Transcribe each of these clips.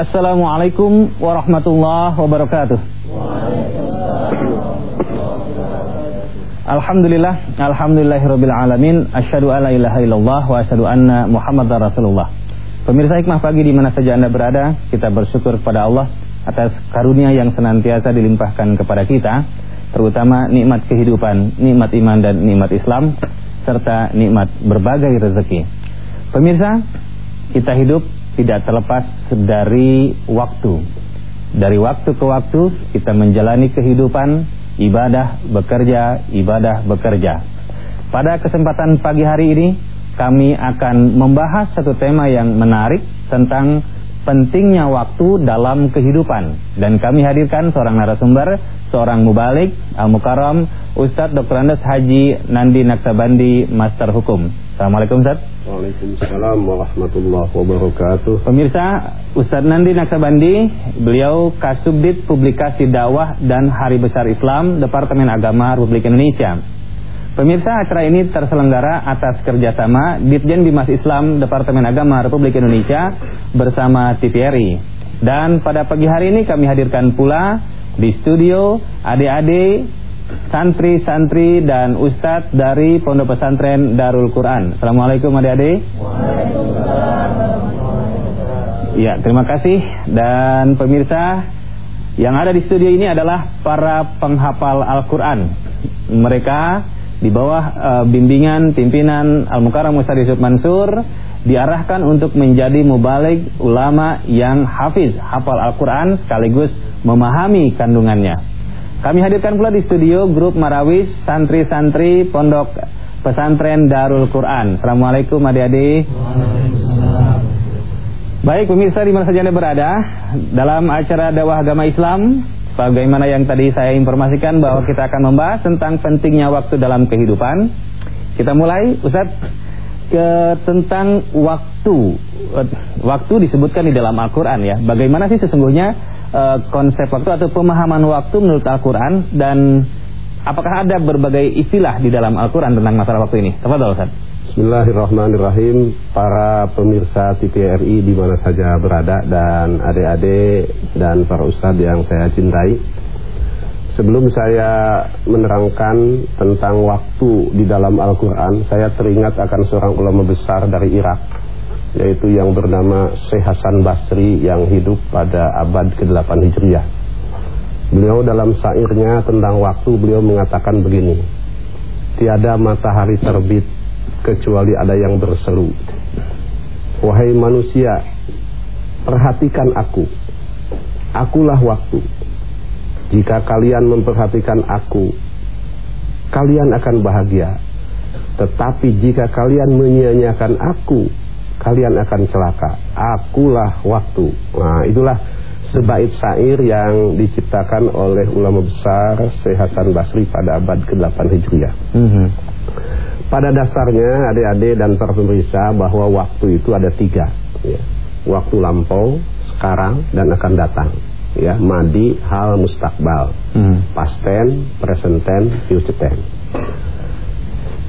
Assalamualaikum warahmatullahi wabarakatuh. Alhamdulillah, alhamdulillahirabbil alamin, asyhadu alla ilaha illallah wa asyhadu anna muhammadar rasulullah. Pemirsa hikmah pagi di mana saja Anda berada, kita bersyukur kepada Allah atas karunia yang senantiasa dilimpahkan kepada kita, terutama nikmat kehidupan, nikmat iman dan nikmat Islam serta nikmat berbagai rezeki. Pemirsa, kita hidup tidak terlepas dari waktu. Dari waktu ke waktu kita menjalani kehidupan, ibadah, bekerja, ibadah, bekerja. Pada kesempatan pagi hari ini kami akan membahas satu tema yang menarik tentang pentingnya waktu dalam kehidupan. Dan kami hadirkan seorang narasumber, seorang mubalik, al-mukarram, Ustadz Dr. Andes Haji Nandi Naksabandi, Master Hukum. Assalamualaikum Ustaz. Waalaikumsalam warahmatullahi wabarakatuh. Pemirsa, Ustaz Nandi Naksabandi Beliau Kasubdit Publikasi Dakwah dan Hari Besar Islam Departemen Agama Republik Indonesia. Pemirsa, acara ini terselenggara atas kerjasama Ditjen Bimas Islam Departemen Agama Republik Indonesia bersama TVRI Dan pada pagi hari ini kami hadirkan pula di studio adik-adik santri-santri dan ustadz dari Pondok Pesantren Darul Quran. Assalamualaikum adik-adik. Ya, terima kasih dan pemirsa yang ada di studio ini adalah para penghafal Al-Quran. Mereka di bawah uh, bimbingan pimpinan Al-Mukarram Ustaz Yusuf Mansur diarahkan untuk menjadi mubalik ulama yang hafiz, hafal Al-Quran sekaligus memahami kandungannya. Kami hadirkan pula di studio grup Marawis santri-santri Pondok Pesantren Darul Quran. Assalamualaikum adik-adik. Baik pemirsa di mana saja Anda berada? Dalam acara dakwah agama Islam Bagaimana yang tadi saya informasikan bahwa kita akan membahas tentang pentingnya waktu dalam kehidupan. Kita mulai Ustaz ke tentang waktu. Waktu disebutkan di dalam Al-Quran ya. Bagaimana sih sesungguhnya uh, konsep waktu atau pemahaman waktu menurut Al-Quran dan apakah ada berbagai istilah di dalam Al-Quran tentang masalah waktu ini? Tafadhol Ustaz. Bismillahirrahmanirrahim Para pemirsa TVRI di mana saja berada Dan adik-adik dan para ustadz yang saya cintai Sebelum saya menerangkan tentang waktu di dalam Al-Quran Saya teringat akan seorang ulama besar dari Irak yaitu yang bernama Syekh Hasan Basri yang hidup pada abad ke-8 Hijriah. Beliau dalam syairnya tentang waktu beliau mengatakan begini. Tiada matahari terbit kecuali ada yang berseru. Wahai manusia, perhatikan aku. Akulah waktu. Jika kalian memperhatikan aku, kalian akan bahagia. Tetapi jika kalian menyia-nyiakan aku, kalian akan celaka. Akulah waktu. Nah, itulah sebaik syair yang diciptakan oleh ulama besar Syekh Hasan Basri pada abad ke-8 Hijriah. Mm -hmm. Pada dasarnya adik-adik dan para pemirsa bahwa waktu itu ada tiga. Ya. Waktu lampau, sekarang, dan akan datang. Ya, madi, hal, mustakbal. Mm. Past tense, present tense, future tense.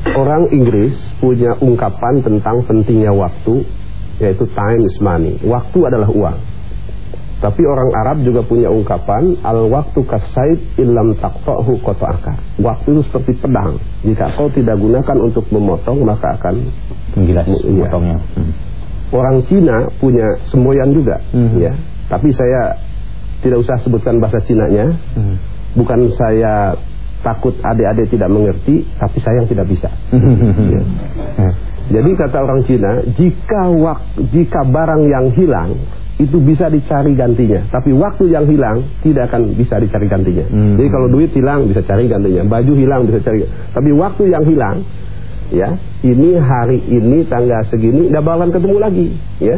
Orang Inggris punya ungkapan tentang pentingnya waktu yaitu time is money. Waktu adalah uang. Tapi orang Arab juga punya ungkapan al waktu kasaid ilam taqtahu qata'aka. Waktu itu seperti pedang. Jika kau tidak gunakan untuk memotong maka akan menggilas iya. memotongnya. Hmm. Orang Cina punya semboyan juga, hmm. ya. Tapi saya tidak usah sebutkan bahasa Cina-nya. Hmm. Bukan saya takut adik-adik tidak mengerti, tapi sayang tidak bisa. ya. Jadi kata orang Cina, jika wak, jika barang yang hilang itu bisa dicari gantinya, tapi waktu yang hilang tidak akan bisa dicari gantinya. Hmm. Jadi kalau duit hilang bisa cari gantinya, baju hilang bisa cari, tapi waktu yang hilang, ya ini hari ini tanggal segini tidak bakalan ketemu lagi, ya.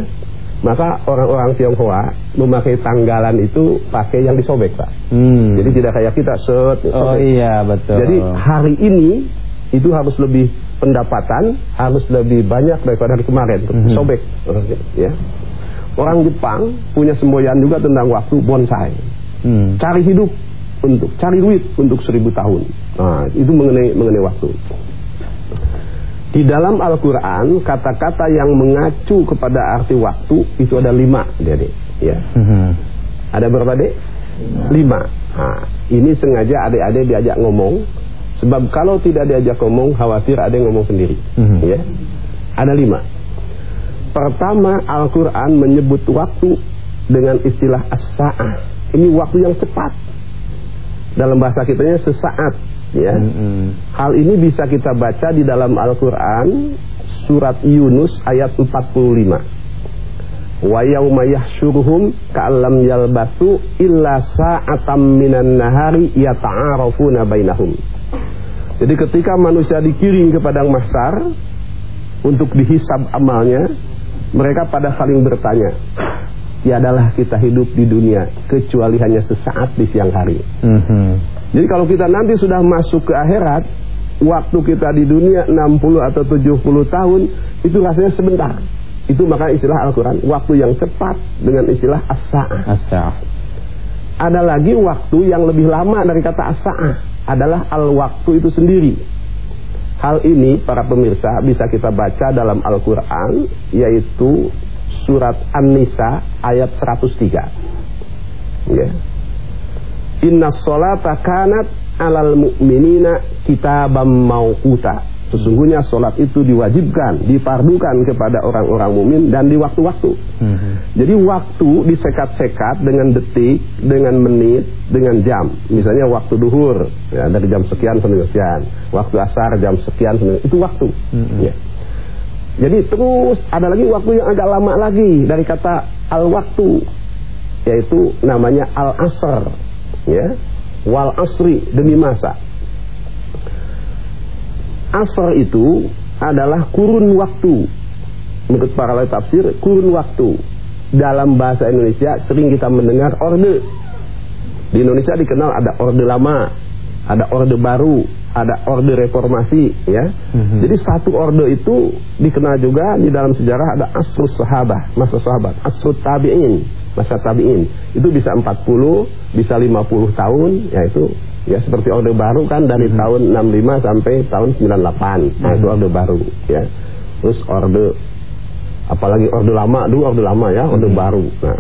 Maka orang-orang Tionghoa memakai tanggalan itu pakai yang disobek, Pak. Hmm. Jadi tidak kayak kita set. Oh iya, betul. Jadi hari ini itu harus lebih pendapatan harus lebih banyak daripada hari kemarin. Mm -hmm. Sobek, ya. Orang Jepang punya semboyan juga tentang waktu bonsai. Hmm. Cari hidup untuk cari duit untuk seribu tahun. Nah, itu mengenai mengenai waktu. Di dalam Al-Quran, kata-kata yang mengacu kepada arti waktu itu ada lima, jadi ya. Hmm. Ada berapa dek? Lima. Nah, ini sengaja adik-adik diajak ngomong, sebab kalau tidak diajak ngomong, khawatir ada yang ngomong sendiri. Hmm. Ya. Ada lima. Pertama, Al-Quran menyebut waktu dengan istilah as-sa'ah. Ini waktu yang cepat. Dalam bahasa kitanya sesaat. Ya. Hmm. Hal ini bisa kita baca di dalam Al-Quran surat Yunus ayat 45 wa yauma yahsyuruhum ka'allam yalbasu illa sa'atam minan nahari yata'arafuna bainahum. Jadi ketika manusia dikirim ke padang mahsyar untuk dihisab amalnya, mereka pada saling bertanya, ya adalah kita hidup di dunia kecuali hanya sesaat di siang hari. Mm -hmm. Jadi kalau kita nanti sudah masuk ke akhirat, waktu kita di dunia 60 atau 70 tahun itu rasanya sebentar. Itu maka istilah Al-Quran Waktu yang cepat dengan istilah as-sa'ah as Ada lagi waktu yang lebih lama dari kata as-sa'ah Adalah al-waktu itu sendiri Hal ini para pemirsa bisa kita baca dalam Al-Quran Yaitu surat An-Nisa ayat 103 Ya Inna sholata kanat alal mu'minina kitabam mauquta Sesungguhnya sholat itu diwajibkan, dipardukan kepada orang-orang mukmin dan di waktu-waktu. Hmm. Jadi waktu disekat-sekat dengan detik, dengan menit, dengan jam. Misalnya waktu duhur, ya, dari jam sekian sampai sekian. Waktu asar jam sekian sampai itu waktu. Hmm. Ya. Jadi terus ada lagi waktu yang agak lama lagi dari kata al-waktu, yaitu namanya al-asr, ya, wal asri demi masa asr itu adalah kurun waktu. Menurut para ahli tafsir, kurun waktu. Dalam bahasa Indonesia sering kita mendengar orde. Di Indonesia dikenal ada orde lama, ada orde baru, ada orde reformasi, ya. Mm-hmm. Jadi satu orde itu dikenal juga di dalam sejarah ada asrus sahabat, masa sahabat, asrut tabi'in, masa tabi'in. Itu bisa 40, bisa 50 tahun, yaitu Ya seperti Orde Baru kan dari hmm. tahun 65 sampai tahun 98. Nah hmm. itu Orde Baru ya. Terus Orde apalagi Orde Lama dulu Orde Lama ya, Orde hmm. Baru. Nah,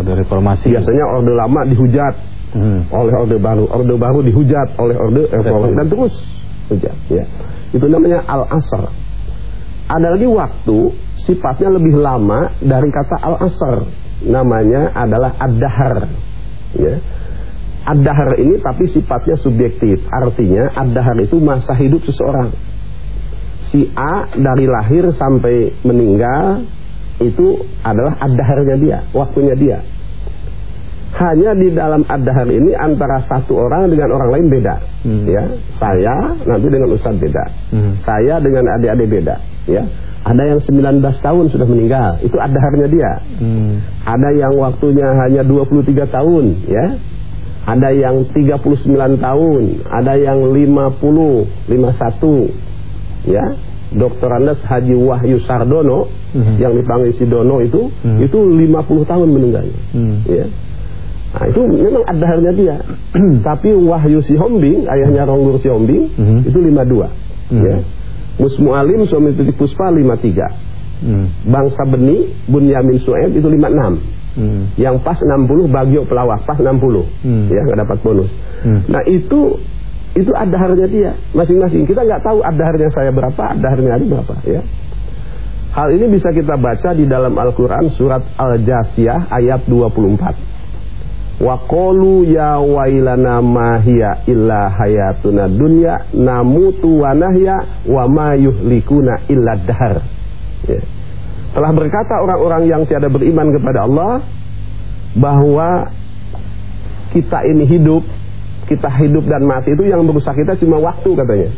Orde Reformasi. Biasanya Orde Lama dihujat hmm. oleh Orde Baru, Orde Baru dihujat oleh Orde Reformasi dan terus hujat ya. Itu namanya Al-Asr. Ada lagi waktu sifatnya lebih lama dari kata Al-Asr. Namanya adalah Ad-Dahar. Ya Ad-dahar ini tapi sifatnya subjektif. Artinya ad-dahar itu masa hidup seseorang. Si A dari lahir sampai meninggal itu adalah ad-daharnya dia, waktunya dia. Hanya di dalam ad-dahar ini antara satu orang dengan orang lain beda. Hmm. Ya, saya nanti dengan ustaz beda. Hmm. Saya dengan adik-adik beda, ya. Ada yang 19 tahun sudah meninggal, itu ad-daharnya dia. Hmm. Ada yang waktunya hanya 23 tahun, ya ada yang 39 tahun, ada yang 50, 51. Ya. Dokter Andes Haji Wahyu Sardono mm-hmm. yang dipanggil si Dono itu mm-hmm. itu 50 tahun meninggalnya. Mm-hmm. Ya. Nah, itu memang ada dia. Tapi Wahyu si Hombing, ayahnya Ronggur si Hombing, mm-hmm. itu 52. Mm-hmm. Ya. Musmu Alim suami Tuti Puspa 53. Mm-hmm. Bangsa Beni Bunyamin Sueb itu 56. Hmm. Yang pas 60 Bagio Pelawak pas 60. Hmm. Ya, nggak dapat bonus. Hmm. Nah, itu itu ada dia masing-masing. Kita nggak tahu ada saya berapa, ada harga berapa, ya. Hal ini bisa kita baca di dalam Al-Qur'an surat Al-Jasiyah ayat 24. Wa qalu ya wailana ma hiya illa hayatuna dunya namutu wa nahya wa ma yuhlikuna illa dahar. Ya. Telah berkata orang-orang yang tiada beriman kepada Allah bahwa kita ini hidup, kita hidup dan mati itu yang merusak kita cuma waktu katanya.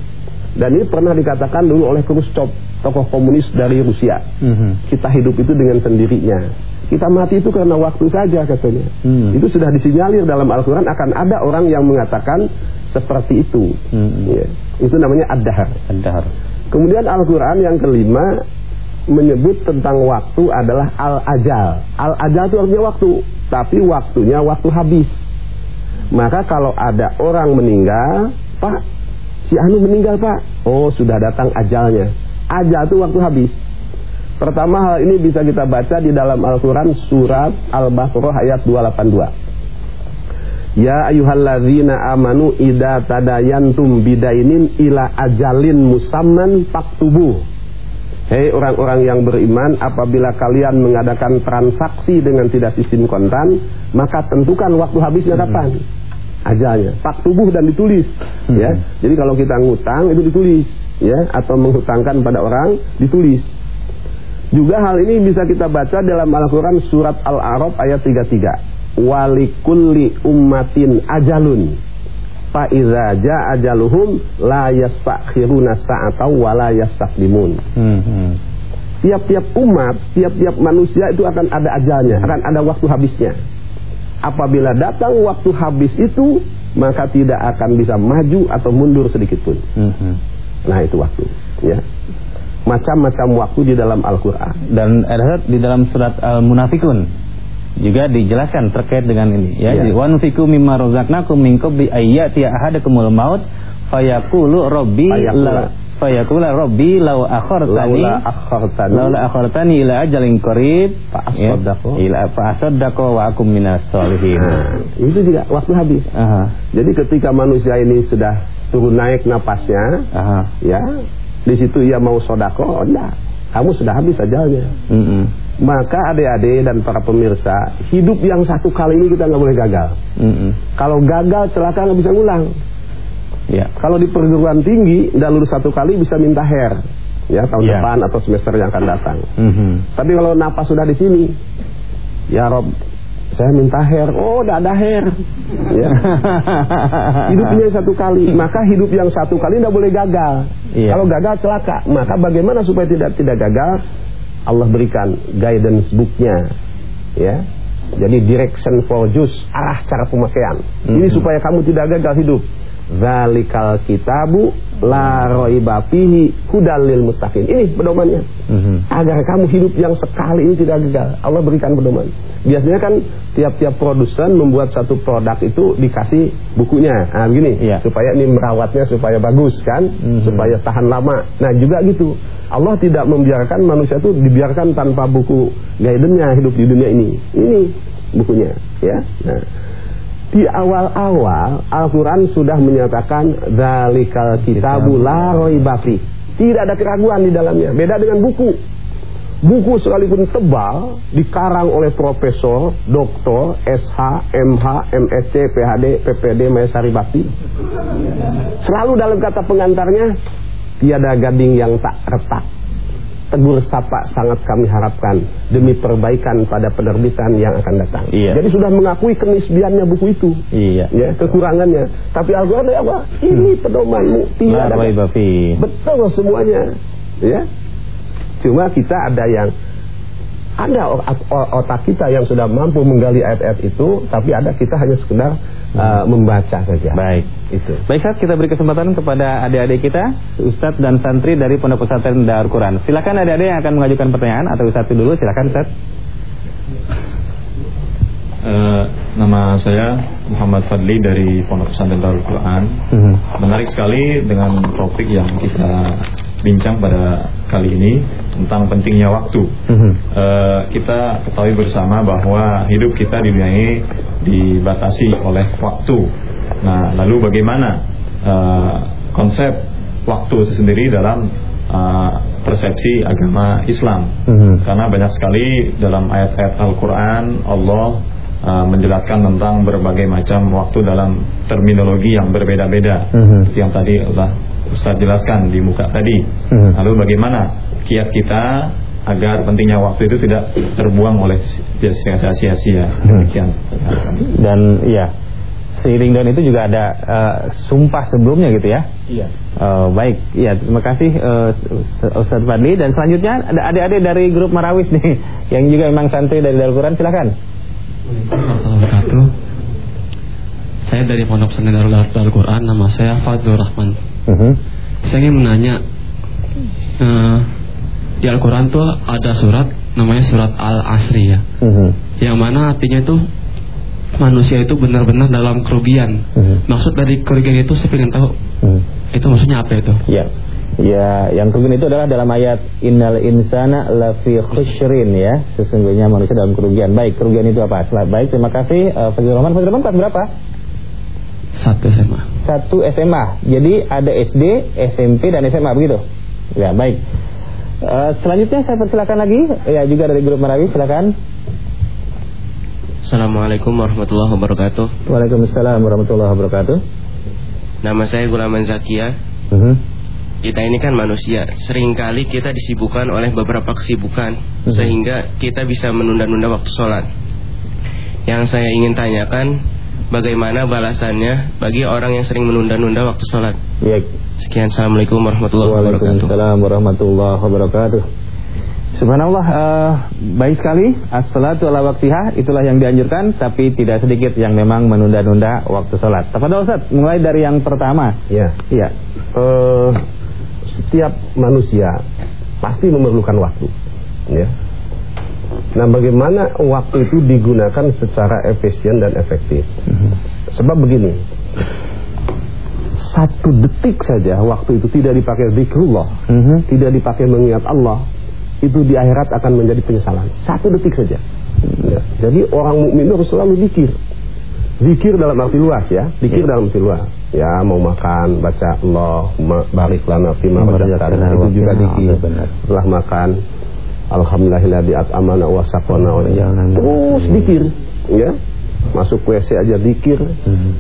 Dan ini pernah dikatakan dulu oleh Khrushchev, tokoh komunis dari Rusia. Mm -hmm. Kita hidup itu dengan sendirinya. Kita mati itu karena waktu saja katanya. Mm. Itu sudah disinyalir dalam Al-Quran akan ada orang yang mengatakan seperti itu. Mm. Ya. Itu namanya ad-dahar. Ad Kemudian Al-Quran yang kelima menyebut tentang waktu adalah al-ajal. Al-ajal itu artinya waktu, tapi waktunya waktu habis. Maka kalau ada orang meninggal, Pak, si Anu meninggal Pak. Oh, sudah datang ajalnya. Ajal itu waktu habis. Pertama hal ini bisa kita baca di dalam Al-Quran surat Al-Baqarah ayat 282. Ya ayuhalladzina amanu ida tadayantum bidainin ila ajalin musamman faktubuh. Hei orang-orang yang beriman, apabila kalian mengadakan transaksi dengan tidak sistem kontan, maka tentukan waktu habisnya kapan. Ajalnya. Pak tubuh dan ditulis. Ya. Jadi kalau kita ngutang itu ditulis, ya, atau menghutangkan pada orang ditulis. Juga hal ini bisa kita baca dalam Al-Quran surat Al-A'raf ayat 33. Walikulli ummatin ajalun fa iza jaa ajaluhum la yastakhiruna sa'atan wa la yastaqdimun. Hmm. Tiap-tiap umat, tiap-tiap manusia itu akan ada ajalnya, akan ada waktu habisnya. Apabila datang waktu habis itu, maka tidak akan bisa maju atau mundur sedikit pun. Hmm. Nah, itu waktu, ya. Macam-macam waktu di dalam Al-Qur'an. Dan ada di dalam surat Al-Munafikun juga dijelaskan terkait dengan ini ya. ya. Wa nufiku mimma razaqnakum min qabli ayyati ahadakumul maut fayaqulu rabbi la fayaqulu rabbi law akhartani laula akhartani ila ajalin qarib fa asaddaqu ya, ila fa asaddaqu wa akum minas solihin. Nah, itu juga waktu habis. Aha. Jadi ketika manusia ini sudah turun naik napasnya, Aha. ya, di situ ia mau sodako, oh, enggak. Kamu sudah habis ajalnya. Mm -mm. Maka adik-adik dan para pemirsa, hidup yang satu kali ini kita nggak boleh gagal. Mm -hmm. Kalau gagal celaka nggak bisa ngulang. Ya, kalau di perguruan tinggi udah lulus satu kali bisa minta hair, ya tahun yeah. depan atau semester yang akan datang. Mm -hmm. Tapi kalau napas sudah di sini, ya Rob, saya minta hair, oh udah ada hair. Ya. Hidupnya satu kali, maka hidup yang satu kali tidak boleh gagal. Yeah. Kalau gagal celaka, maka bagaimana supaya tidak tidak gagal? Allah berikan guidance booknya ya jadi direction for Jews arah cara pemakaian mm -hmm. ini supaya kamu tidak gagal hidup Zalikal kitabu la roiba fihi mustaqim. Ini pedomannya. Mm -hmm. Agar kamu hidup yang sekali ini tidak gagal. Allah berikan pedoman. Biasanya kan tiap-tiap produsen membuat satu produk itu dikasih bukunya. Nah, begini, yeah. supaya ini merawatnya supaya bagus kan, mm -hmm. supaya tahan lama. Nah, juga gitu. Allah tidak membiarkan manusia itu dibiarkan tanpa buku guidance-nya hidup di dunia ini. Ini bukunya, ya. Nah, di awal-awal Al-Quran sudah menyatakan Zalikal kitabu la roibafi Tidak ada keraguan di dalamnya. Beda dengan buku. Buku sekalipun tebal Dikarang oleh profesor, doktor, SH, MH, MSc, PhD, PPD, Maesari Bakti. Selalu dalam kata pengantarnya Tiada gading yang tak retak tegur sapa sangat kami harapkan demi perbaikan pada penerbitan yang akan datang. Iya. Jadi sudah mengakui kenisbiannya buku itu. Iya. Ya, kekurangannya. Tapi Al-Qur'an ya apa? Ini hmm. pedomanmu. Tidak ada. Betul semuanya. Ya. Cuma kita ada yang ada otak kita yang sudah mampu menggali ayat-ayat itu, tapi ada kita hanya sekedar uh, membaca saja. Baik, itu. Baik, saat kita beri kesempatan kepada adik-adik kita, Ustadz dan santri dari Pondok Pesantren Darul Quran. Silakan adik-adik yang akan mengajukan pertanyaan atau Ustadz dulu, silakan Ustadz. Uh, nama saya Muhammad Fadli dari Pondok Pesantren Darul Quran. Uh mhm. -huh. Menarik sekali dengan topik yang kita bincang pada kali ini tentang pentingnya waktu. Mm -hmm. uh, kita ketahui bersama bahwa hidup kita di dunia ini dibatasi oleh waktu. Nah, lalu bagaimana uh, konsep waktu sendiri dalam uh, persepsi agama Islam? Mm -hmm. Karena banyak sekali dalam ayat-ayat Al-Quran Allah uh, menjelaskan tentang berbagai macam waktu dalam terminologi yang berbeda-beda. Mm -hmm. Yang tadi Allah Ustaz jelaskan di muka tadi. Hmm. Lalu bagaimana kiat kita agar pentingnya waktu itu tidak terbuang oleh sia-sia. Hmm. Dan iya, seiring dengan itu juga ada uh, sumpah sebelumnya gitu ya. Iya. Uh, baik, ya terima kasih uh, Ustaz Fadli dan selanjutnya ada adik-adik dari grup Marawis nih yang juga memang santri dari Al-Qur'an silakan. Saya dari Pondok Pesantren Darul Al-Qur'an, nama saya Fadlur Rahman. Uh -huh. Saya ingin menanya uh, di Al-Quran tuh ada surat namanya surat Al-Asri ya, uh -huh. yang mana artinya itu manusia itu benar-benar dalam kerugian. Uh -huh. Maksud dari kerugian itu saya ingin tahu uh -huh. itu maksudnya apa itu? Ya. Ya, yang kerugian itu adalah dalam ayat innal insana lafi khusrin ya. Sesungguhnya manusia dalam kerugian. Baik, kerugian itu apa? Baik, terima kasih uh, Rahman. Fadil Rahman kelas berapa? Satu SMA. Satu SMA. Jadi ada SD, SMP dan SMA begitu. Ya, baik. Uh, selanjutnya saya persilakan lagi. Ya, juga dari grup Marawi, silakan. Assalamualaikum warahmatullahi wabarakatuh. Waalaikumsalam warahmatullahi wabarakatuh. Nama saya Gulaman Zakia. Uh mhm. -huh. Kita ini kan manusia, sering kali kita disibukkan oleh beberapa kesibukan uh mhm. -huh. sehingga kita bisa menunda-nunda waktu sholat. Yang saya ingin tanyakan, bagaimana balasannya bagi orang yang sering menunda-nunda waktu sholat? Ya. Sekian, assalamualaikum warahmatullahi wabarakatuh. Waalaikumsalam warahmatullahi wabarakatuh. Subhanallah uh, baik sekali as-salatu ala waktiha itulah yang dianjurkan tapi tidak sedikit yang memang menunda-nunda waktu salat. Tafadhol Ustaz, mulai dari yang pertama. Ya. Iya. Uh, setiap manusia pasti memerlukan waktu, ya. Nah, bagaimana waktu itu digunakan secara efisien dan efektif? Mhm. Sebab begini. Satu detik saja waktu itu tidak dipakai zikrullah, mhm. -huh. tidak dipakai mengingat Allah, itu di akhirat akan menjadi penyesalan. Satu detik saja. Ya. Jadi orang mukmin harus selalu zikir. Zikir dalam arti luas ya, zikir ya. dalam arti luas. Ya, mau makan baca Allah barik lana fima itu juga zikir. Setelah makan alhamdulillahilladzi at'amana wa saqana wa Terus zikir ya. Masuk WC aja zikir. Hmm.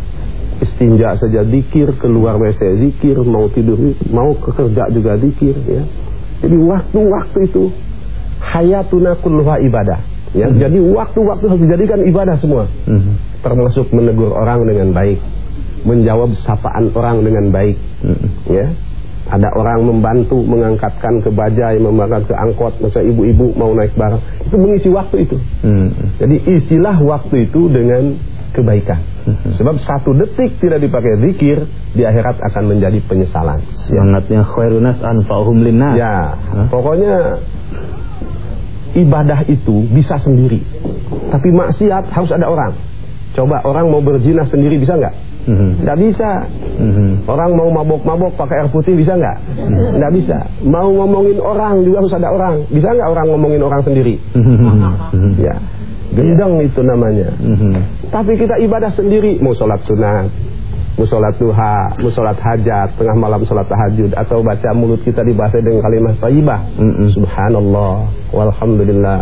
Istinja saja zikir, keluar WC zikir, mau tidur, mau ke kerja juga zikir ya jadi waktu-waktu itu hayatuna kulluha ibadah. Ya, hmm. jadi waktu-waktu harus dijadikan ibadah semua. Hmm. Termasuk menegur orang dengan baik, menjawab sapaan orang dengan baik. Hmm. Ya. Ada orang membantu mengangkatkan ke bajai, mengangkat ke angkot, masa ibu-ibu mau naik barang, itu mengisi waktu itu. Hmm. Jadi isilah waktu itu dengan kebaikan. Hmm. Sebab satu detik tidak dipakai zikir di akhirat akan menjadi penyesalan. Semangatnya khairunas anfa'uhum linnas. Ya, pokoknya ibadah itu bisa sendiri. Tapi maksiat harus ada orang. Coba orang mau berzina sendiri bisa nggak? Mm Nggak bisa. Mm Orang mau mabok-mabok pakai air putih bisa nggak? Mm Nggak bisa. Mau ngomongin orang juga harus ada orang. Bisa nggak orang ngomongin orang sendiri? Mm Ya. Gendang yeah. itu namanya. Mm -hmm. Tapi kita ibadah sendiri, mau sholat sunat, mau sholat duha, mau sholat hajat, tengah malam sholat tahajud, atau baca mulut kita dibaca dengan kalimat taibah. Mm -hmm. Subhanallah, walhamdulillah,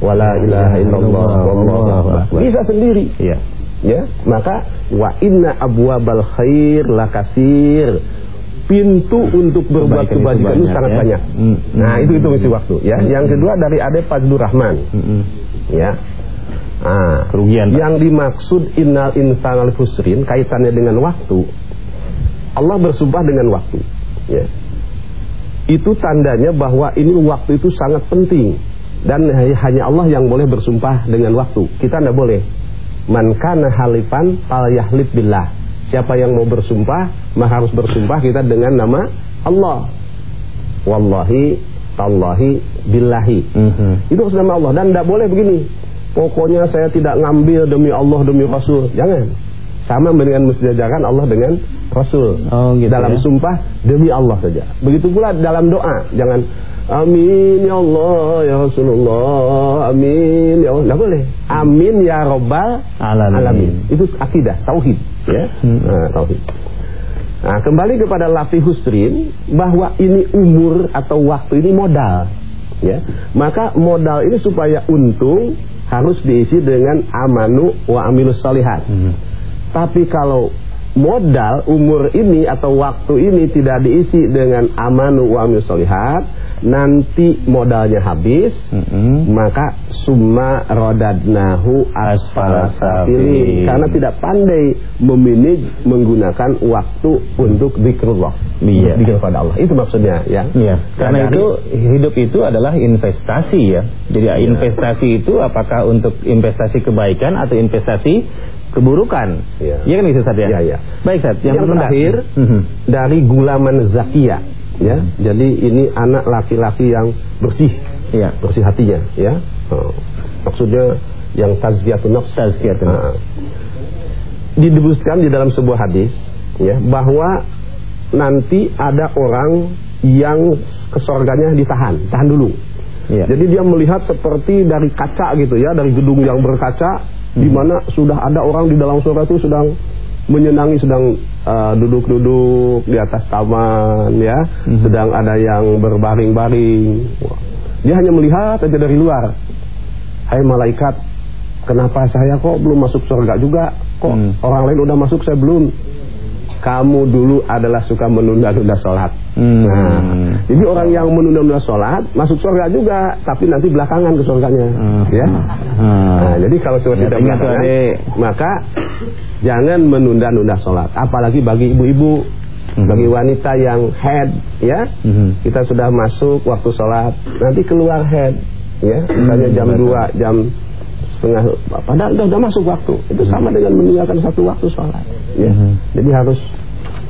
wala ilaha illallah, wallahu Bisa sendiri. Iya. Ya, maka wa inna abwabal khair lakasir pintu untuk berbuat kebajikan itu, sangat ya? banyak. Mm -hmm. Nah, itu itu mesti waktu ya. Mm -hmm. Yang kedua dari Ade Fazlur Rahman. Mm -hmm. Ya. Ah, kerugian. Yang dimaksud innal insanal fusrin kaitannya dengan waktu. Allah bersumpah dengan waktu. Ya. Itu tandanya bahwa ini waktu itu sangat penting dan hanya Allah yang boleh bersumpah dengan waktu. Kita tidak boleh. Man kana halifan fal yahlif billah. Siapa yang mau bersumpah, mah harus bersumpah kita dengan nama Allah. Wallahi, tallahi, billahi. Mm -hmm. Itu harus nama Allah dan tidak boleh begini Pokoknya saya tidak ngambil demi Allah demi Rasul. Jangan. Sama dengan mensejajarkan Allah dengan Rasul. Oh, gitu dalam ya? sumpah demi Allah saja. Begitu pula dalam doa. Jangan Amin ya Allah ya Rasulullah. Amin ya Allah. Boleh. Amin ya Rabbal alamin. alamin. Itu akidah, tauhid, ya. Hmm. Nah, tauhid. Nah, kembali kepada lafi husrin bahwa ini umur atau waktu ini modal, ya. Maka modal ini supaya untung harus diisi dengan amanu wa amilus salihat. Hmm. Tapi kalau modal umur ini atau waktu ini tidak diisi dengan amanu wa amilus salihat, nanti modalnya habis, mm -hmm. maka summa rodadnahu asfala karena tidak pandai memanage menggunakan waktu untuk zikrullah. Iya. Zikir pada Allah. Itu maksudnya ya. Iya. Karena itu hidup itu adalah investasi ya. Jadi ya. investasi itu apakah untuk investasi kebaikan atau investasi keburukan. Iya ya kan itu Ustaz ya? Iya, iya. Baik Ustaz, yang, yang terakhir mm -hmm. dari gulaman zakia ya. Jadi ini anak laki-laki yang bersih, ya, bersih hatinya, ya. Oh. Maksudnya yang tazkiyatun nafs, tazkiyatun nafs. Nah. Didebuskan di dalam sebuah hadis ya bahwa nanti ada orang yang kesorganya ditahan, tahan dulu. Ya. Jadi dia melihat seperti dari kaca gitu ya, dari gedung yang berkaca, hmm. di mana sudah ada orang di dalam surga itu sedang menyenangi, sedang uh, duduk-duduk di atas taman ya, hmm. sedang ada yang berbaring-baring. Dia hanya melihat aja dari luar. Hai malaikat, kenapa saya kok belum masuk surga juga? Kok hmm. orang lain udah masuk saya belum? kamu dulu adalah suka menunda-nunda sholat. Hmm. Nah, jadi orang yang menunda-nunda sholat masuk surga juga, tapi nanti belakangan ke surganya, hmm. ya. Hmm. Nah, jadi kalau sudah ya, tidak belakangan, maka jangan menunda-nunda sholat, apalagi bagi ibu-ibu, hmm. bagi wanita yang head, ya. Hmm. Kita sudah masuk waktu sholat, nanti keluar head, ya. Misalnya jam hmm. 2, jam setengah padahal sudah, sudah masuk waktu itu sama dengan meninggalkan satu waktu sholat ya. Hmm. jadi harus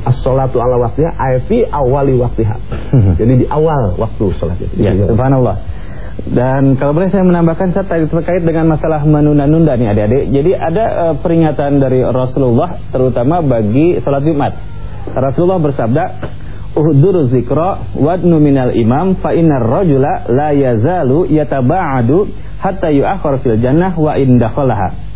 as-sholatu ala waktiha ayfi awali waktiha hmm. jadi di awal waktu sholat itu ya, subhanallah. Dan kalau boleh saya menambahkan terkait dengan masalah menunda-nunda nih adik-adik. Jadi ada uh, peringatan dari Rasulullah terutama bagi sholat Jumat. Rasulullah bersabda uhdur zikra wadnu minal imam fa innar rajula la yazalu yataba'adu hatta yu'akhkhar fil jannah wa indakhalaha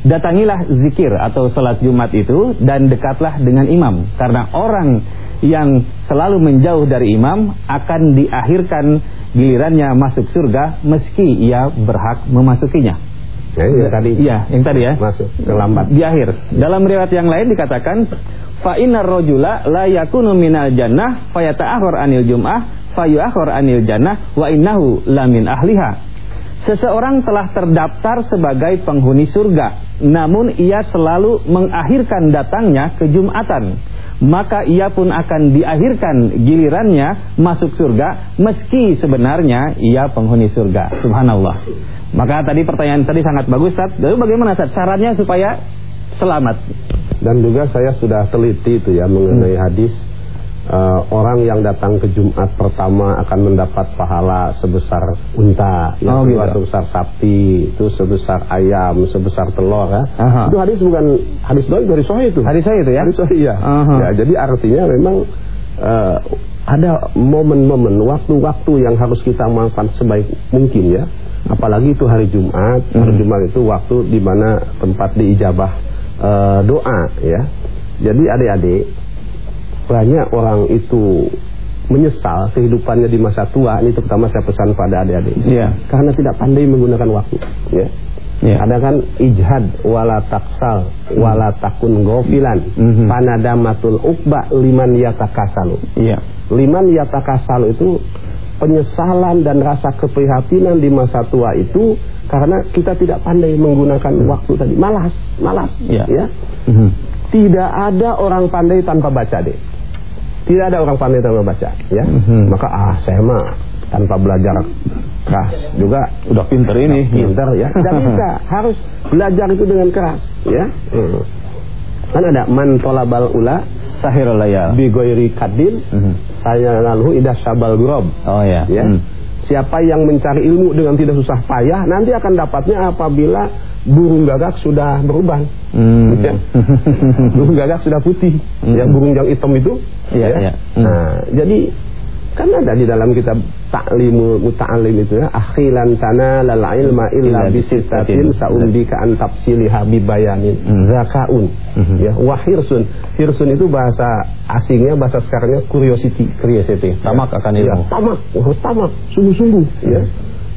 Datangilah zikir atau salat Jumat itu dan dekatlah dengan imam karena orang yang selalu menjauh dari imam akan diakhirkan gilirannya masuk surga meski ia berhak memasukinya. Ya, yang tadi. Iya, yang tadi ya. Masuk terlambat. Di akhir. Dalam riwayat yang lain dikatakan fa innar rajula la yakunu minal jannah fayata'akhir anil jum'ah fayu'akhir anil jannah wa innahu lamin ahliha Seseorang telah terdaftar sebagai penghuni surga Namun ia selalu mengakhirkan datangnya ke Jumatan Maka ia pun akan diakhirkan gilirannya masuk surga Meski sebenarnya ia penghuni surga Subhanallah Maka tadi pertanyaan tadi sangat bagus Tad. Lalu bagaimana Tad? Syaratnya supaya selamat Dan juga saya sudah teliti itu ya mengenai hmm. hadis uh, orang yang datang ke Jumat pertama akan mendapat pahala sebesar unta, yang oh, kedua gitu. sebesar sapi, itu sebesar ayam, sebesar telur ya. Aha. Itu hadis bukan hadis doang dari Sahih itu. Hadis Sahih itu ya. Hadis Sahih ya. Ya, jadi artinya memang uh, ada momen-momen, waktu-waktu yang harus kita manfaatkan sebaik mungkin ya. Apalagi itu hari Jumat, hmm. hari Jumat itu waktu di mana tempat diijabah uh, doa ya. Jadi adik-adik banyak orang itu menyesal kehidupannya di masa tua ini terutama saya pesan pada adik-adik ya. karena tidak pandai menggunakan waktu ya Ya. Ada kan ijhad wala taksal wala takun gofilan mm -hmm. panadamatul ukba liman yatakasalu. Ya. Liman yatakasalu itu penyesalan dan rasa keprihatinan di masa tua itu karena kita tidak pandai menggunakan mm. waktu tadi. Malas, malas ya. ya. Mm -hmm. Tidak ada orang pandai tanpa baca deh. Tidak ada orang pandai tanpa baca, ya. Hmm. Maka ah saya mah tanpa belajar keras juga udah pinter ini, pinter ya. Tidak bisa, harus belajar itu dengan keras, ya. Hmm. Kan ada man tolabal ula sahirul layal bi ghairi kadin hmm. saya lalu idah sabal gurob. Oh ya. Ya. Hmm. Siapa yang mencari ilmu dengan tidak susah payah nanti akan dapatnya apabila burung gagak sudah berubah. Hmm. Ya. burung gagak sudah putih. Hmm. Yang burung yang hitam itu. Ya, ya. ya. Hmm. Nah, jadi kan ada di dalam kitab taklimul muta'alim itu ya akhilan tanah lal ilma illa bisittatin ka an tafsiliha bibayanin hmm. zakaun hmm. ya wa hirsun hirsun itu bahasa asingnya bahasa sekarangnya curiosity curiosity tamak akan ilmu ya, tamak oh, tamak sungguh-sungguh ya.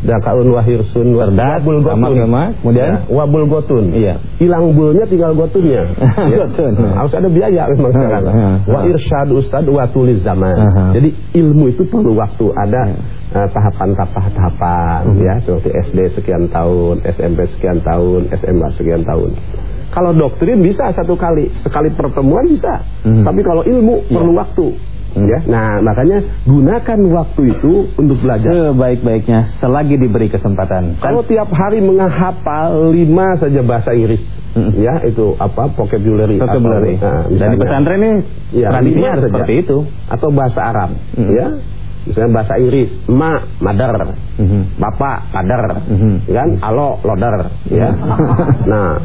Dakaun wahirsun cerdas wabul gotun kemudian ya, wabul gotun. Iya. Hilang bulnya tinggal gotunnya. Ya. gotun harus ada biaya memang sekarang. wa irsyad ustad wa tulis zaman. Jadi ilmu itu perlu waktu. Ada uh, tahapan-tahapan uh -huh. ya. Seperti SD sekian tahun SMP sekian tahun SMA sekian tahun. Kalau doktrin bisa satu kali. Sekali pertemuan bisa. Uh tapi kalau ilmu perlu waktu. Ya, nah makanya gunakan waktu itu untuk belajar sebaik-baiknya selagi diberi kesempatan. Kalau tiap hari menghafal lima saja bahasa Inggris, hmm. ya itu apa vocabulary. Vocabulary. Nah, Dan di pesantren ini ya, tradisinya harus seperti itu. Atau bahasa Arab, hmm. ya. Misalnya bahasa Inggris, ma, madar, hmm. bapak, padar, hmm. kan, alo, lodar, ya. nah,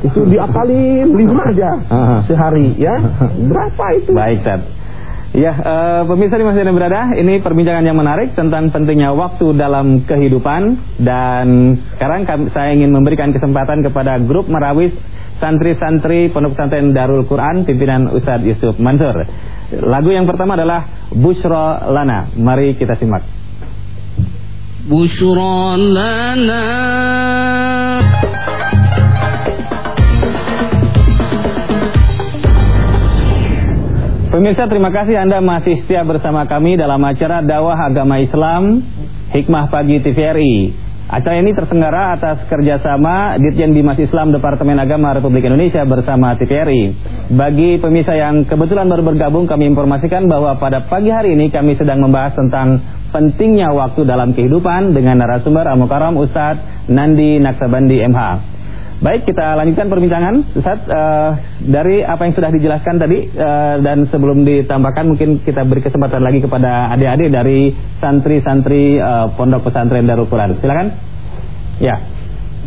itu diapalin lima aja sehari, ya. Berapa itu? Baik, Seth. Ya, uh, pemirsa di masjid yang berada, ini perbincangan yang menarik tentang pentingnya waktu dalam kehidupan dan sekarang kami, saya ingin memberikan kesempatan kepada grup Merawis santri-santri Pondok Pesantren Darul Quran pimpinan Ustadz Yusuf Mansur. Lagu yang pertama adalah Bushro Lana. Mari kita simak. Bushro Lana Pemirsa terima kasih Anda masih setia bersama kami dalam acara dakwah agama Islam Hikmah Pagi TVRI. Acara ini tersenggara atas kerjasama Ditjen Bimas Islam Departemen Agama Republik Indonesia bersama TVRI. Bagi pemirsa yang kebetulan baru bergabung, kami informasikan bahwa pada pagi hari ini kami sedang membahas tentang pentingnya waktu dalam kehidupan dengan narasumber Al-Mukarram Ustadz Nandi Naksabandi MH. Baik, kita lanjutkan perbincangan, Ustaz. Uh, dari apa yang sudah dijelaskan tadi uh, dan sebelum ditambahkan mungkin kita beri kesempatan lagi kepada adik-adik dari santri-santri uh, Pondok Pesantren Darul Quran. Silakan. Ya.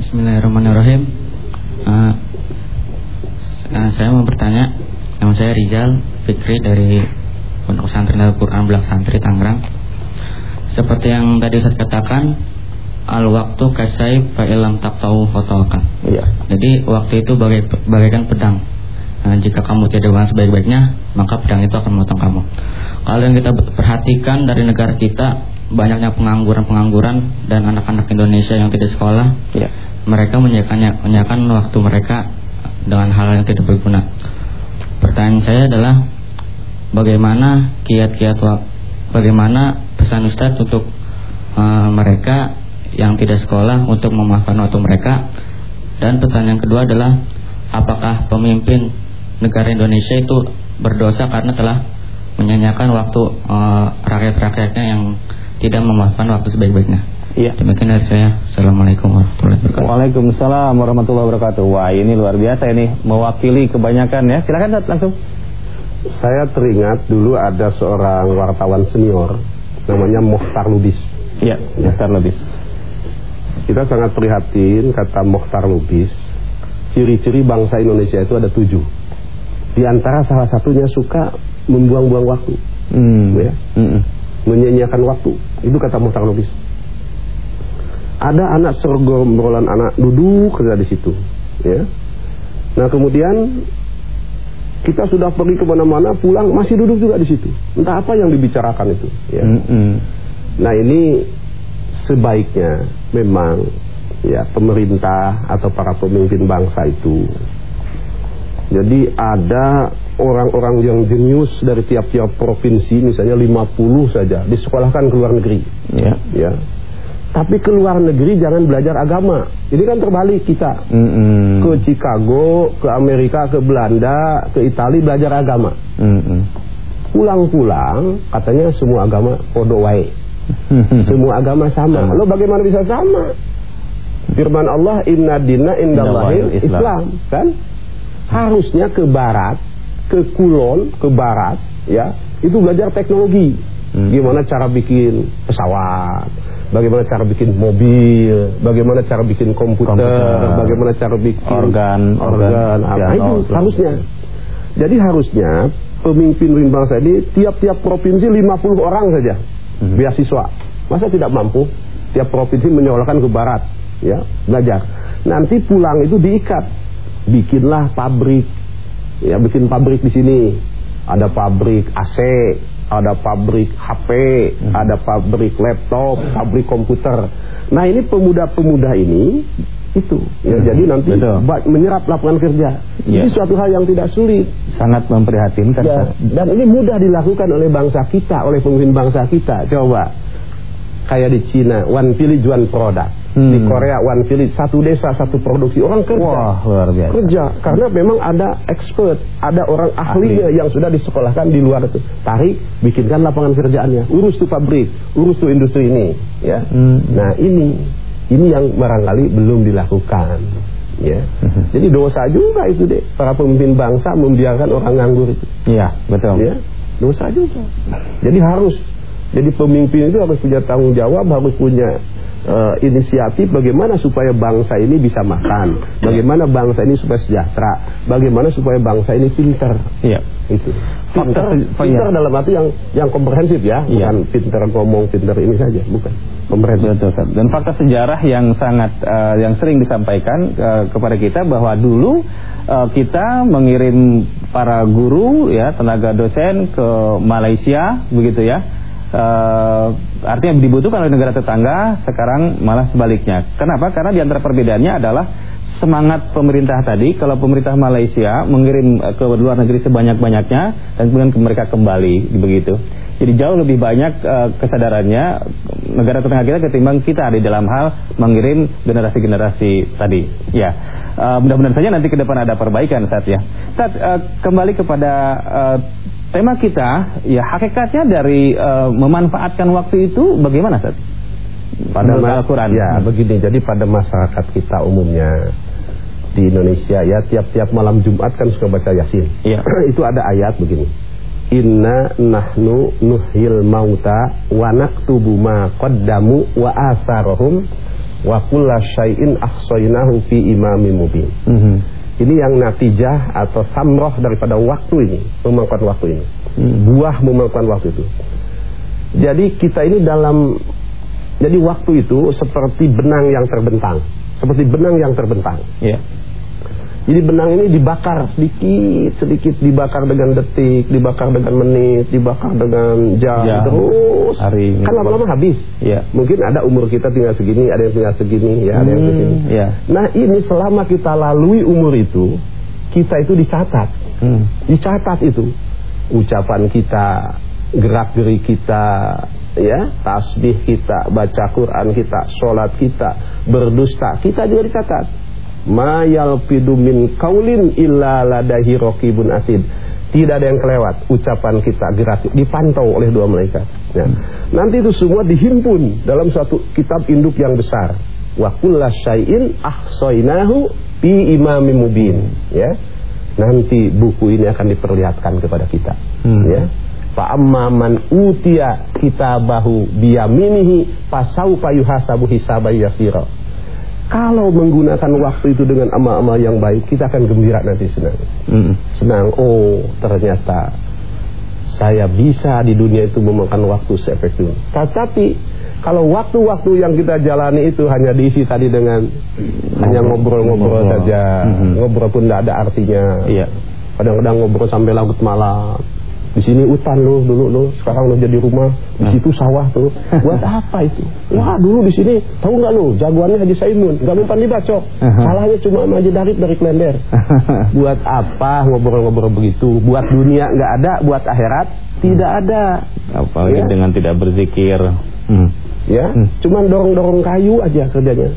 Bismillahirrahmanirrahim. Uh, saya mau bertanya, nama saya Rizal Fikri dari Pondok Pesantren Darul Quran Belak Santri Tangerang. Seperti yang tadi Ustaz katakan, al waktu kasai fa'ilam tak tahu fotokan. Iya. Jadi waktu itu bagai, bagaikan pedang. Nah, jika kamu tidak gunakan sebaik-baiknya, maka pedang itu akan memotong kamu. Kalau yang kita perhatikan dari negara kita, banyaknya pengangguran-pengangguran dan anak-anak Indonesia yang tidak sekolah, iya. mereka menyiapkan waktu mereka dengan hal yang tidak berguna. Pertanyaan saya adalah bagaimana kiat-kiat bagaimana pesan Ustadz untuk uh, mereka yang tidak sekolah untuk memanfaatkan waktu mereka dan pertanyaan kedua adalah apakah pemimpin negara Indonesia itu berdosa karena telah menyanyikan waktu uh, rakyat-rakyatnya yang tidak memanfaatkan waktu sebaik-baiknya. Iya. Demikian dari saya. Assalamualaikum warahmatullahi wabarakatuh. Waalaikumsalam warahmatullahi wabarakatuh. Wah ini luar biasa ini mewakili kebanyakan ya. Silakan langsung. Saya teringat dulu ada seorang wartawan senior namanya Mohtar Lubis. Iya, Mohtar Lubis. Kita sangat prihatin kata Mokhtar Lubis Ciri-ciri bangsa Indonesia itu ada tujuh Di antara salah satunya suka membuang-buang waktu hmm. ya? hmm. Menyanyiakan waktu Itu kata Mokhtar Lubis Ada anak sergombolan anak duduk kerja di situ ya. Nah kemudian kita sudah pergi ke mana-mana pulang masih duduk juga di situ entah apa yang dibicarakan itu ya. Mm -hmm. nah ini sebaiknya memang ya pemerintah atau para pemimpin bangsa itu. Jadi ada orang-orang yang jenius dari tiap-tiap provinsi misalnya 50 saja disekolahkan ke luar negeri. Ya. Ya. Tapi ke luar negeri jangan belajar agama. Ini kan terbalik kita. Mm -hmm. ke Chicago ke Amerika ke Belanda ke Italia belajar agama. Pulang-pulang mm -hmm. katanya semua agama podo wae Semua agama sama. Lo bagaimana bisa sama? Firman Allah inna dina indallahil Islam. Islam, kan? Harusnya ke barat, ke kulon, ke barat, ya. Itu belajar teknologi. Hmm. Gimana cara bikin pesawat, bagaimana cara bikin mobil, bagaimana cara bikin komputer, komputer bagaimana cara bikin organ, organ, organ apa itu harusnya. Jadi harusnya pemimpin bangsa ini tiap-tiap provinsi 50 orang saja hmm. Beasiswa. Masa tidak mampu? Tiap provinsi menyekolahkan ke barat, ya, belajar. Nanti pulang itu diikat. Bikinlah pabrik. Ya, bikin pabrik di sini. Ada pabrik AC, ada pabrik HP, hmm. ada pabrik laptop, pabrik komputer. Nah, ini pemuda-pemuda ini itu ya hmm. jadi nanti Betul. menyerap lapangan kerja ya. ini suatu hal yang tidak sulit sangat memprihatinkan ya. dan ini mudah dilakukan oleh bangsa kita oleh pemimpin bangsa kita coba kayak di Cina one village one product hmm. di Korea one village satu desa satu produksi orang kerja Wah, luar biasa. kerja karena memang ada expert ada orang ahlinya Ahli. yang sudah disekolahkan di luar itu tarik bikinkan lapangan kerjaannya urus tuh pabrik urus tuh industri ini ya hmm. nah ini ini yang barangkali belum dilakukan. Ya. Jadi dosa juga itu deh para pemimpin bangsa membiarkan orang nganggur itu. Iya, betul. Ya. Dosa juga. Jadi harus jadi pemimpin itu harus punya tanggung jawab, harus punya uh, inisiatif bagaimana supaya bangsa ini bisa makan, bagaimana bangsa ini supaya sejahtera, bagaimana supaya bangsa ini pintar. Iya. Itu. Pintar, pintar dalam arti yang yang komprehensif ya, iya. bukan pintar ngomong, pintar ini saja, bukan. Komprehensif. Betul, Dan fakta sejarah yang sangat uh, yang sering disampaikan uh, kepada kita bahwa dulu uh, kita mengirim para guru ya, tenaga dosen ke Malaysia begitu ya uh, artinya dibutuhkan oleh negara tetangga sekarang malah sebaliknya. Kenapa? Karena di antara perbedaannya adalah semangat pemerintah tadi kalau pemerintah Malaysia mengirim ke luar negeri sebanyak-banyaknya dan kemudian mereka kembali begitu. Jadi jauh lebih banyak uh, kesadarannya negara tetangga kita ketimbang kita di dalam hal mengirim generasi-generasi tadi. Ya, uh, mudah-mudahan saja nanti ke depan ada perbaikan saat ya. Saat uh, kembali kepada uh, tema kita ya hakikatnya dari uh, memanfaatkan waktu itu bagaimana Ustaz? Pada Al-Qur'an. Ya, begini. Jadi pada masyarakat kita umumnya di Indonesia ya tiap-tiap malam Jumat kan suka baca Yasin. Ya. itu ada ayat begini. Inna nahnu nuhyil mauta wa naktubu ma qaddamu wa asarahum wa kulla syai'in ahsaynahu fi imamin mubin. Mm -hmm. Ini yang natijah atau samroh daripada waktu ini, memakan waktu ini. Hmm. Buah memakan waktu itu. Jadi kita ini dalam jadi waktu itu seperti benang yang terbentang, seperti benang yang terbentang. Yeah. Jadi benang ini dibakar sedikit sedikit dibakar dengan detik, dibakar dengan menit, dibakar dengan jam, jam terus. Hari kan lama-lama habis. Ya. Mungkin ada umur kita tinggal segini, ada yang tinggal segini, ya, ada yang hmm, segini. Ya. Nah ini selama kita lalui umur itu, kita itu dicatat, hmm. dicatat itu ucapan kita, gerak geri kita, ya tasbih kita, baca Quran kita, sholat kita, berdusta kita juga dicatat ma yalfidu min kaulin illa ladahi raqibun atid tidak ada yang kelewat ucapan kita gratis dipantau oleh dua malaikat. Ya. nanti itu semua dihimpun dalam suatu kitab induk yang besar. Wa kullu syai'in ahsainahu fi imamin mubin. Ya. Nanti buku ini akan diperlihatkan kepada kita. Hmm. ya. Fa amma man utiya kitabahu biyaminihi fasaufa yuhasabu hisaban yasira kalau menggunakan waktu itu dengan amal-amal yang baik, kita akan gembira nanti senang. Mm. Senang, oh ternyata saya bisa di dunia itu memakan waktu seefektif. Tetapi kalau waktu-waktu yang kita jalani itu hanya diisi tadi dengan ngobrol, hanya ngobrol-ngobrol saja, mm -hmm. ngobrol pun tidak ada artinya. Iya. Kadang-kadang ngobrol sampai larut malam. Di sini hutan lo dulu lo, sekarang lo jadi rumah. Di nah. situ sawah tuh. Buat apa itu? Wah dulu di sini tahu nggak lo? Jagoannya Haji Saimun, nggak mempan dibacok. Salahnya cuma Haji Darit dari Klender. buat apa ngobrol-ngobrol begitu? Buat dunia nggak ada, buat akhirat tidak ada. Apalagi ya? dengan tidak berzikir. Hmm. Ya, hmm. cuman dorong-dorong kayu aja kerjanya.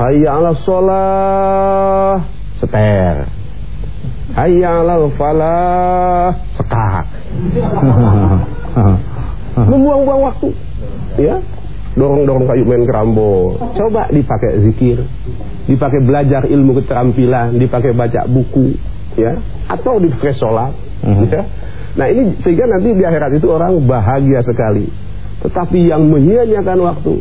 Hayya ala sholah seter Hayyalal falah sekak. Membuang-buang waktu. Ya. Dorong-dorong kayu main kerambo. Coba dipakai zikir. Dipakai belajar ilmu keterampilan, dipakai baca buku, ya. Atau dipakai sholat, mhm. ya. Nah ini sehingga nanti di akhirat itu orang bahagia sekali. Tetapi yang menyia-nyiakan waktu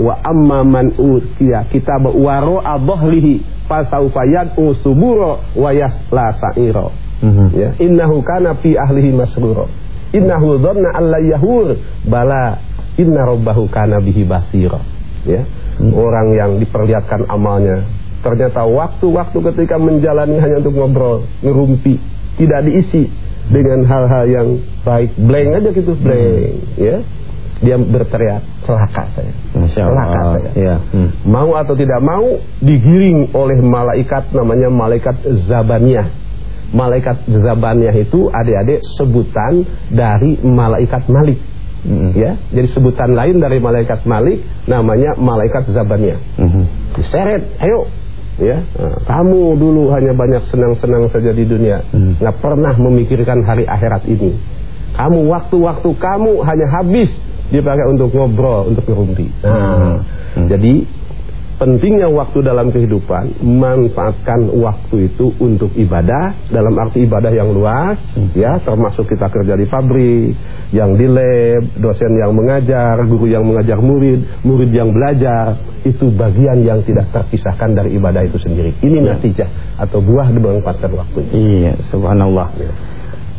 wa amma man utiya kitab waro adhlihi fasaufa yad'u subura wa yasla sa'ira. Mm -hmm. Ya, innahu kana fi ahlihi masrura. Innahu dhanna alla yahur bala inna rabbahu kana bihi basira. Ya. Mm -hmm. Orang yang diperlihatkan amalnya ternyata waktu-waktu ketika menjalani hanya untuk ngobrol, ngerumpi, tidak diisi dengan hal-hal yang baik, blank aja gitu, blank, mm -hmm. ya dia berteriak celaka saya celaka saya ya. hmm. mau atau tidak mau digiring oleh malaikat namanya malaikat Zabaniyah malaikat Zabaniyah itu adik-adik sebutan dari malaikat Malik hmm. ya jadi sebutan lain dari malaikat Malik namanya malaikat Zabaniyah hmm. diseret ayo ya nah, kamu dulu hanya banyak senang-senang saja di dunia hmm. nggak pernah memikirkan hari akhirat ini kamu waktu-waktu kamu hanya habis dipakai untuk ngobrol, untuk ngerumpi. Nah, hmm. jadi pentingnya waktu dalam kehidupan manfaatkan waktu itu untuk ibadah dalam arti ibadah yang luas hmm. ya termasuk kita kerja di pabrik yang di lab dosen yang mengajar guru yang mengajar murid murid yang belajar itu bagian yang tidak terpisahkan dari ibadah itu sendiri ini ya. natijah atau buah memanfaatkan waktu iya subhanallah ya.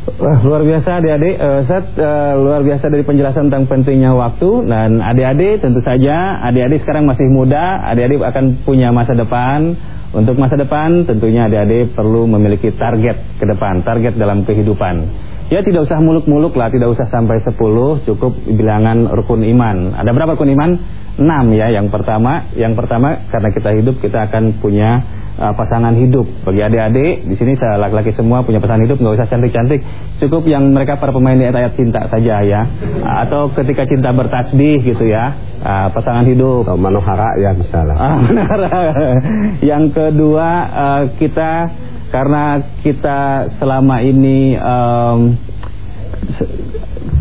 Wah, luar biasa adik-adik. Uh, uh, luar biasa dari penjelasan tentang pentingnya waktu dan adik-adik tentu saja adik-adik sekarang masih muda, adik-adik akan punya masa depan. Untuk masa depan tentunya adik-adik perlu memiliki target ke depan, target dalam kehidupan. Ya tidak usah muluk-muluk lah, tidak usah sampai 10, cukup bilangan rukun iman. Ada berapa rukun iman? 6 ya. Yang pertama, yang pertama karena kita hidup kita akan punya uh, pasangan hidup. Bagi adik-adik di sini saya laki-laki semua punya pasangan hidup, nggak usah cantik-cantik. Cukup yang mereka para pemain di ayat cinta saja ya. Atau ketika cinta bertasbih gitu ya. Uh, pasangan hidup. Atau manohara ya misalnya. Uh, yang kedua uh, kita karena kita selama ini um,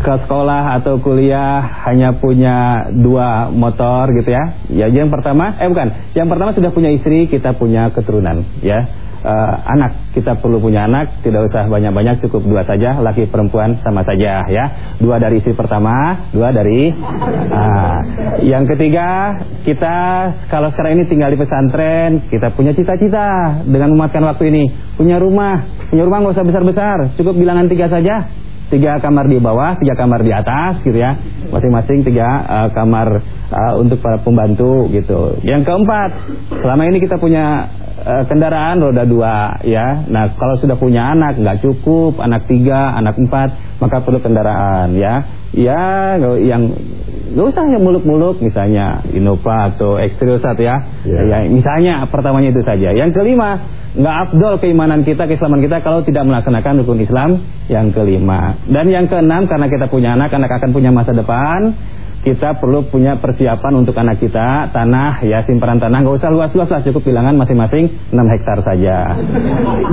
ke sekolah atau kuliah hanya punya dua motor gitu ya. Ya yang pertama, eh bukan, yang pertama sudah punya istri, kita punya keturunan ya uh, anak. Kita perlu punya anak, tidak usah banyak-banyak, cukup dua saja, laki perempuan sama saja ya. Dua dari istri pertama, dua dari uh, yang ketiga, kita kalau sekarang ini tinggal di pesantren, kita punya cita-cita dengan memanfaatkan waktu ini, punya rumah, punya rumah nggak usah besar-besar, cukup bilangan tiga saja tiga kamar di bawah, tiga kamar di atas gitu ya. Masing-masing tiga uh, kamar uh, untuk para pembantu gitu. Yang keempat, selama ini kita punya uh, kendaraan roda dua ya. Nah kalau sudah punya anak nggak cukup, anak tiga, anak empat, maka perlu kendaraan ya. Ya yang nggak usah yang muluk-muluk misalnya Innova atau Extrail ya. Yeah. ya. Misalnya pertamanya itu saja. Yang kelima nggak afdol keimanan kita, keislaman kita kalau tidak melaksanakan rukun Islam yang kelima. Dan yang keenam karena kita punya anak, anak akan punya masa depan, kita perlu punya persiapan untuk anak kita, tanah ya simpanan tanah nggak usah luas-luas lah, cukup bilangan masing-masing 6 hektar saja.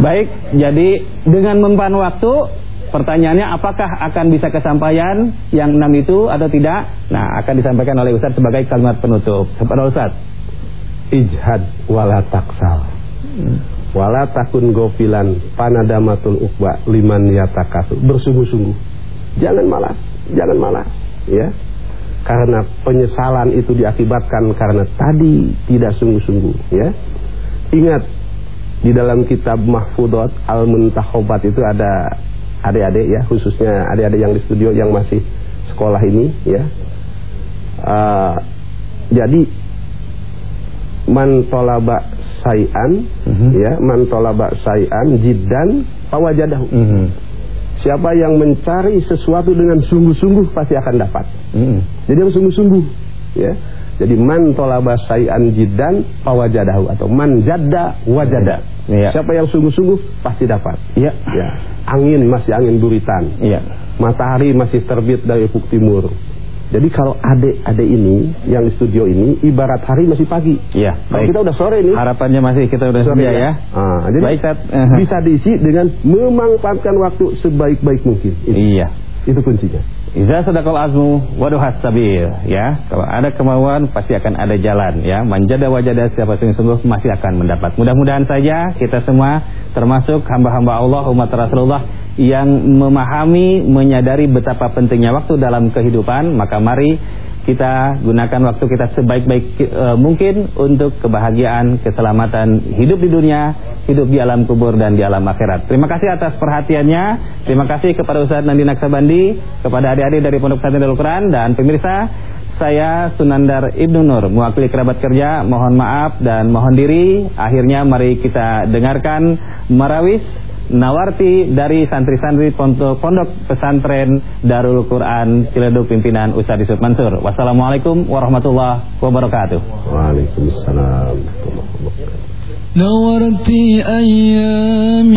Baik, jadi dengan mempan waktu Pertanyaannya apakah akan bisa kesampaian yang enam itu atau tidak? Nah, akan disampaikan oleh Ustaz sebagai kalimat penutup. Kepada Ustaz. Ijhad wala taksal. Wala takun gofilan panadamatul ukba liman yatakasu bersungguh-sungguh jangan malas jangan malas ya karena penyesalan itu diakibatkan karena tadi tidak sungguh-sungguh ya ingat di dalam kitab mahfudot al muntahobat itu ada adik-adik ya khususnya adik-adik yang di studio yang masih sekolah ini ya uh, jadi man tolaba sayan mm -hmm. ya man talaba sayan jiddan fawajadahu mm -hmm. siapa yang mencari sesuatu dengan sungguh-sungguh pasti akan dapat mm -hmm. jadi yang sungguh-sungguh ya jadi man talaba sayan jiddan fawajadahu atau man jadda wajada ya. siapa yang sungguh-sungguh pasti dapat ya ya angin masih angin buritan ya matahari masih terbit dari ufuk timur jadi kalau adik-adik ini yang di studio ini ibarat hari masih pagi. Iya. Kalau kita udah sore nih. Harapannya masih kita udah sore ya. ya. Ah, jadi baik, bisa diisi dengan memanfaatkan waktu sebaik-baik mungkin. Iya. Itu kuncinya. Iza sadaqal azmu waduhas sabil ya. Kalau ada kemauan pasti akan ada jalan ya. Manjada wajada siapa sungguh-sungguh masih akan mendapat. Mudah-mudahan saja kita semua termasuk hamba-hamba Allah umat Rasulullah yang memahami menyadari betapa pentingnya waktu dalam kehidupan, maka mari kita gunakan waktu kita sebaik-baik e, mungkin untuk kebahagiaan, keselamatan hidup di dunia, hidup di alam kubur dan di alam akhirat. Terima kasih atas perhatiannya. Terima kasih kepada Ustaz Nandi Naksabandi, kepada adik-adik dari Pondok Pesantren Darul Quran dan pemirsa. Saya Sunandar Ibnu Nur, mewakili kerabat kerja, mohon maaf dan mohon diri. Akhirnya mari kita dengarkan Marawis Nawarti dari santri-santri pondok, pondok pesantren Darul Quran Ciledug pimpinan Ustaz Yusuf Mansur. Wassalamualaikum warahmatullahi wabarakatuh. Waalaikumsalam. Nawarti ayami